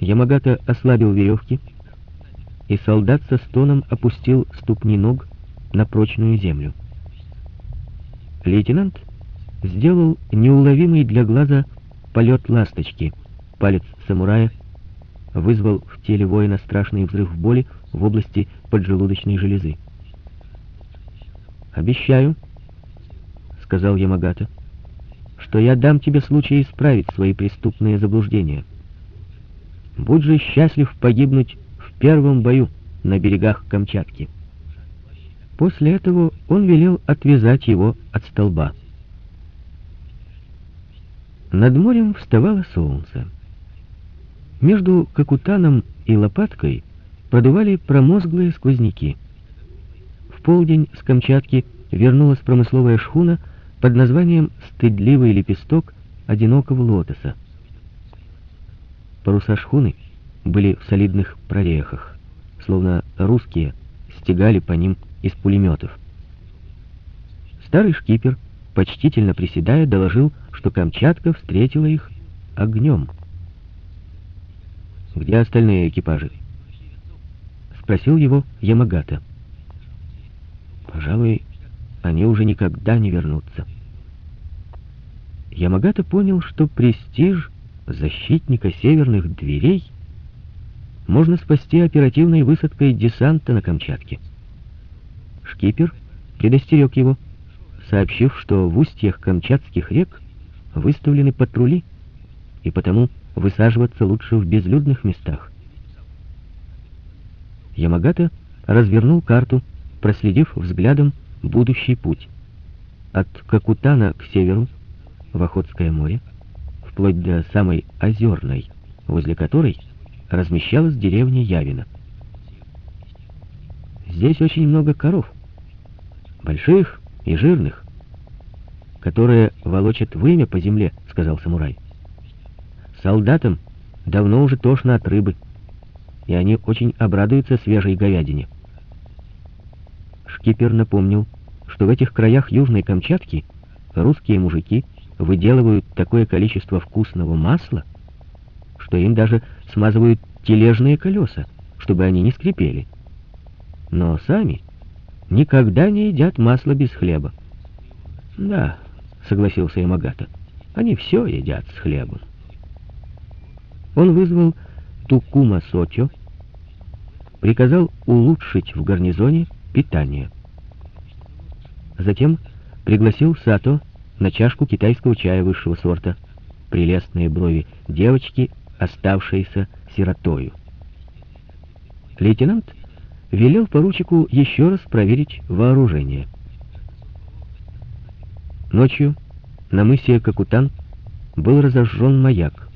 Ямагата ослабил веревки, и солдат со стоном опустил ступни ног на прочную землю. Лейтенант сделал неуловимый для глаза полет ласточки. Палец самурая вызвал в теле воина страшный взрыв боли в области поджелудочной железы. «Обещаю», — сказал Ямагата, — «что я дам тебе случай исправить свои преступные заблуждения. Будь же счастлив погибнуть в первом бою на берегах Камчатки». После этого он велел отвязать его от столба. Над морем вставало солнце. Между Кокутаном и Лопаткой продували промозглые сквозняки. В полдень с Камчатки вернулась промысловая шхуна под названием «Стыдливый лепесток одинокого лотоса». Паруса шхуны были в солидных прорехах, словно русские стегали по ним из пулеметов. Старый шкипер, почтительно приседая, доложил, что Камчатка встретила их огнем. «Где остальные экипажи?» — спросил его Ямагата. «Пожалуй, они уже никогда не вернутся». Ямагата понял, что престиж защитника северных дверей можно спасти оперативной высадкой десанта на Камчатке. Шкипер предостерег его, сообщив, что в устьях камчатских рек выставлены патрули, и потому высаживаться лучше в безлюдных местах. Ямагата развернул карту, проследив взглядом будущий путь. От Какутана к северу, в Охотское море, вплоть до самой Озерной, возле которой размещалась деревня Явина. Здесь очень много коров, больших и жирных, которые волочат вымя по земле, — сказал самурай. Солдатам давно уже тошно от рыбы, и они очень обрадуются свежей говядине. Шкипер напомнил, что в этих краях Южной Камчатки русские мужики выделывают такое количество вкусного масла, что им даже смазывают тележные колеса, чтобы они не скрипели. Но сами никогда не едят масло без хлеба. Да, согласился Ямагата, они все едят с хлебом. Он вызвал Тукума Сочо, приказал улучшить в гарнизоне питание. Затем пригласил Сато на чашку китайского чая высшего сорта, прелестные брови девочки, оставшейся сиротою. Лейтенант велел поручику еще раз проверить вооружение. Ночью на мысе Какутан был разожжен маяк.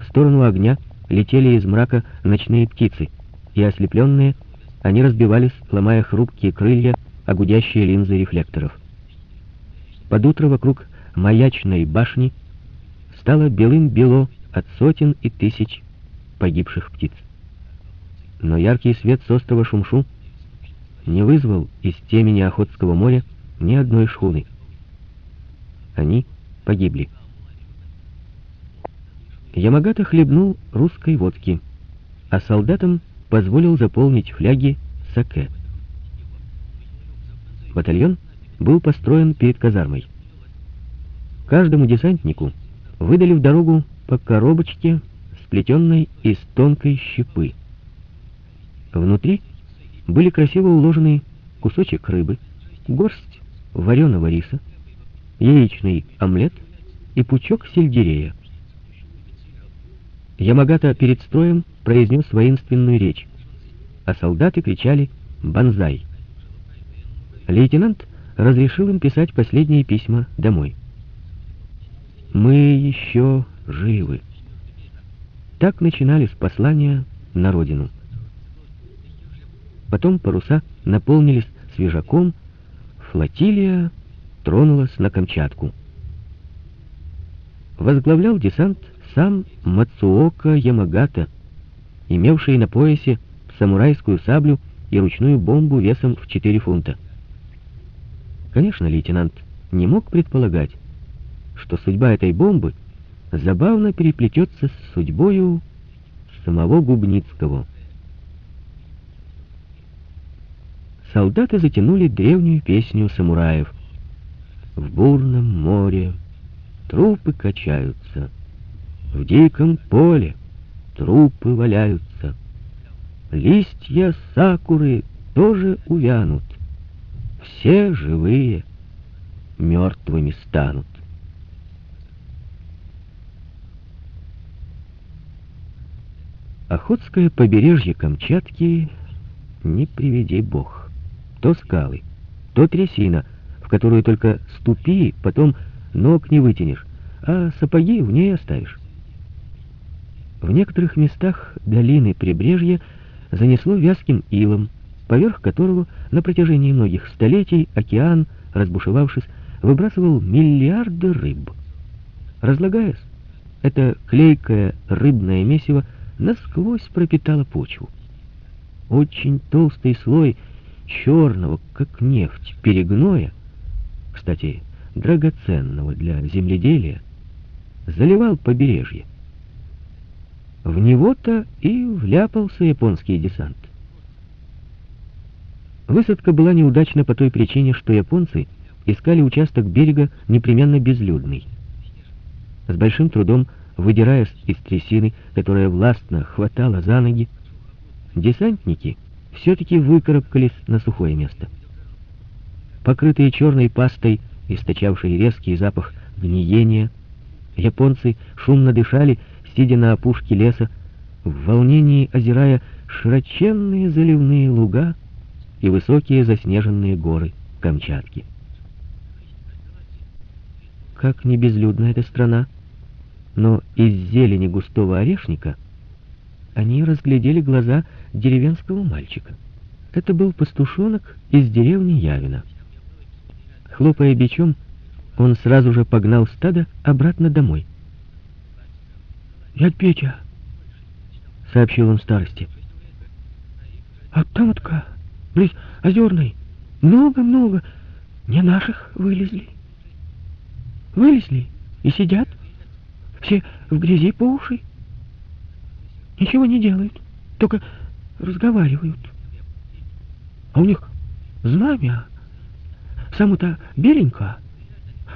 В сторону огня летели из мрака ночные птицы, и ослепленные они разбивались, ломая хрупкие крылья, а гудящие линзы рефлекторов. Под утро вокруг маячной башни стало белым-бело от сотен и тысяч погибших птиц но яркий свет с острова Шумшу не вызвал из темени Охотского моря ни одной шхуны. Они погибли. Ямагата хлебнул русской водки, а солдатам позволил заполнить фляги саке. Батальон был построен перед казармой. Каждому десантнику выдали в дорогу по коробочке, сплетенной из тонкой щепы. Внутри были красиво уложены кусочек рыбы, горсть вареного риса, яичный омлет и пучок сельдерея. Ямагата перед строем произнес воинственную речь, а солдаты кричали «Бонзай!». Лейтенант разрешил им писать последние письма домой. «Мы еще живы». Так начинались послания на родину. Потом паруса наполнились свежаком, флотилия тронулась на Камчатку. Возглавлял десант сам Мацуока Ямагата, имевший на поясе самурайскую саблю и ручную бомбу весом в 4 фунта. Конечно, лейтенант не мог предполагать, что судьба этой бомбы забавно переплетется с судьбою самого Губницкого. Солдаты затянули древнюю песню самураев. В бурном море трупы качаются, в диком поле трупы валяются. Листья сакуры тоже увянут. Все живые мертвыми станут. Охотское побережье Камчатки не приведи бог. То скалы, то трясина, в которую только ступи, потом ног не вытянешь, а сапоги в ней оставишь. В некоторых местах долины прибрежья занесло вязким илом, поверх которого на протяжении многих столетий океан, разбушевавшись, выбрасывал миллиарды рыб. Разлагаясь, это клейкое рыбное месиво насквозь пропитало почву. Очень толстый слой черного, как нефть, перегноя, кстати, драгоценного для земледелия, заливал побережье. В него-то и вляпался японский десант. Высадка была неудачна по той причине, что японцы искали участок берега непременно безлюдный. С большим трудом, выдираясь из трясины, которая властно хватала за ноги, десантники все-таки выкарабкались на сухое место. Покрытые черной пастой, источавшей резкий запах гниения, японцы шумно дышали, сидя на опушке леса, в волнении озирая широченные заливные луга и высокие заснеженные горы Камчатки. Как не безлюдна эта страна, но из зелени густого орешника они разглядели глаза деревенского мальчика. Это был пастушонок из деревни Явина. Хлопая бичом, он сразу же погнал стадо обратно домой. «Дядь Петя», — сообщил он старости, — «а там-то, близ Озерной, много-много не наших вылезли. Вылезли и сидят, все в грязи по уши. Ничего не делают, только разговаривают. А у них знамя, саму-то беленько,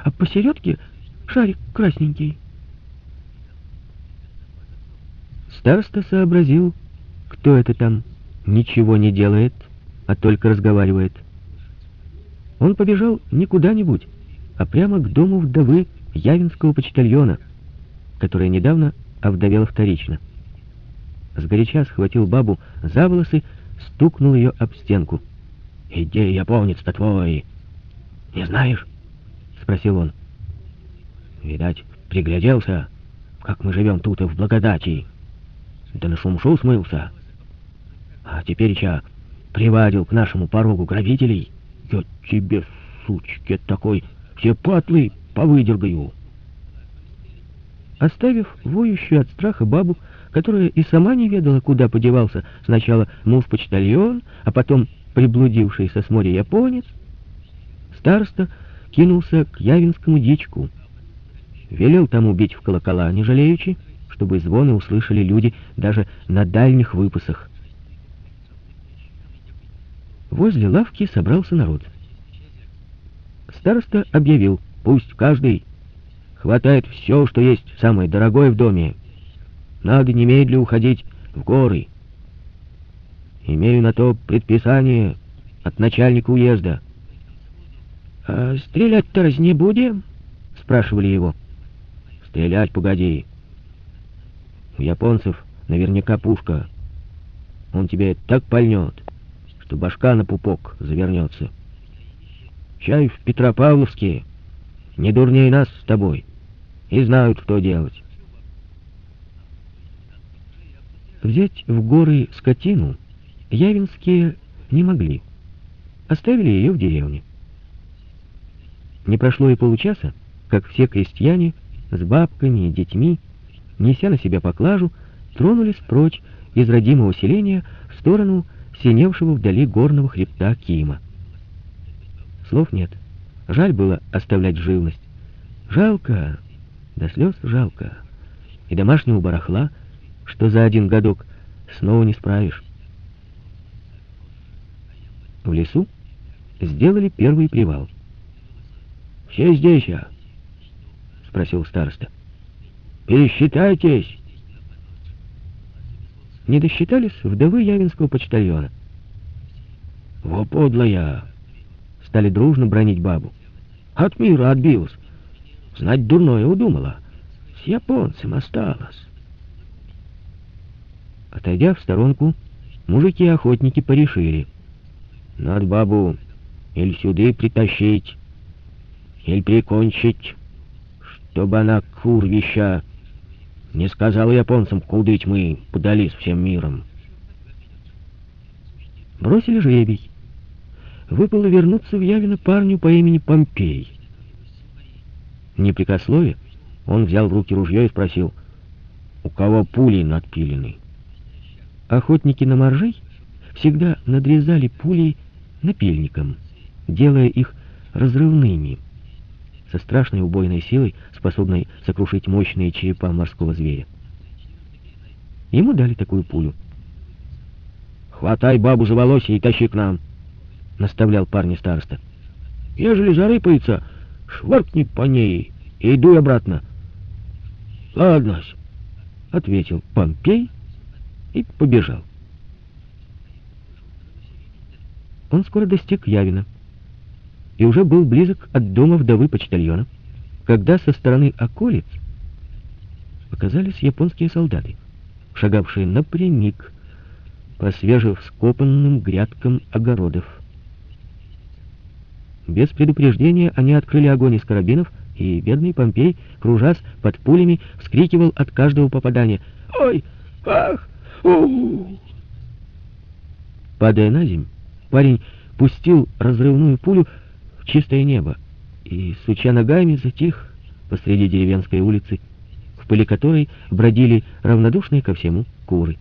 а посередке шарик красненький. Староста сообразил, кто это там ничего не делает, а только разговаривает. Он побежал не куда-нибудь, а прямо к дому вдовы Явинского почтальона, которая недавно овдовела вторично. Сгоряча схватил бабу за волосы, стукнул ее об стенку. «Иди, японец-то твой!» «Не знаешь?» — спросил он. «Видать, пригляделся, как мы живем тут и в благодати» да на шумшу смылся. А теперь я приводил к нашему порогу грабителей. Я тебе, сучке такой, все патлы повыдергаю. Оставив воющую от страха бабу, которая и сама не ведала, куда подевался сначала муж-почтальон, а потом приблудившийся с моря японец, староста кинулся к Явинскому дичку. Велел тому бить в колокола, не жалеючи, чтобы звоны услышали люди даже на дальних выпасах. Возле лавки собрался народ. Староста объявил, пусть каждый хватает все, что есть самое дорогое в доме. Надо немедля уходить в горы. Имею на то предписание от начальника уезда. «А стрелять-то раз не будем?» — спрашивали его. «Стрелять погоди. У японцев наверняка пушка. Он тебе так пальнет, что башка на пупок завернется. Чай в Петропавловске не дурнее нас с тобой и знают, что делать. Взять в горы скотину явинские не могли. Оставили ее в деревне. Не прошло и получаса, как все крестьяне с бабками и детьми неся на себя поклажу, тронулись прочь из родимого селения в сторону синевшего вдали горного хребта Кима. Слов нет. Жаль было оставлять живность. Жалко, до слез жалко. И домашнего барахла, что за один годок снова не справишь. В лесу сделали первый привал. «Все здесь, я?» — спросил староста. «Пересчитайтесь!» Не досчитались вдовы Явинского почтальона. «Во подлая!» — стали дружно бронить бабу. «От мира отбилась. Знать дурное удумала. С японцем осталось». Отойдя в сторонку, мужики-охотники порешили. Надо бабу или сюда притащить, или прикончить, чтобы она курвища не сказала японцам, куда ведь мы подались всем миром. Бросили жребий. Выпало вернуться в Явино парню по имени Помпей. Непрекословие, он взял в руки ружье и спросил, у кого пули надпилены? Охотники на моржей всегда надрезали пули напильником, делая их разрывными, со страшной убойной силой, способной сокрушить мощные черепа морского зверя. Ему дали такую пулю. «Хватай бабу за волосье и тащи к нам», — наставлял парня староста. «Ежели зарыпается, шваркни по ней и иду обратно». «Ладно», — ответил Помпей и побежал. Он скоро достиг Явина и уже был близок от дома вдовы почтальона, когда со стороны околиц показались японские солдаты, шагавшие напрямик по свежевскопанным грядкам огородов. Без предупреждения они открыли огонь из карабинов, и бедный Помпей, кружась под пулями, вскрикивал от каждого попадания «Ой! Ах! у Падая на землю, парень пустил разрывную пулю в чистое небо и, суча ногами, затих посреди деревенской улицы, в пыли которой бродили равнодушные ко всему куры.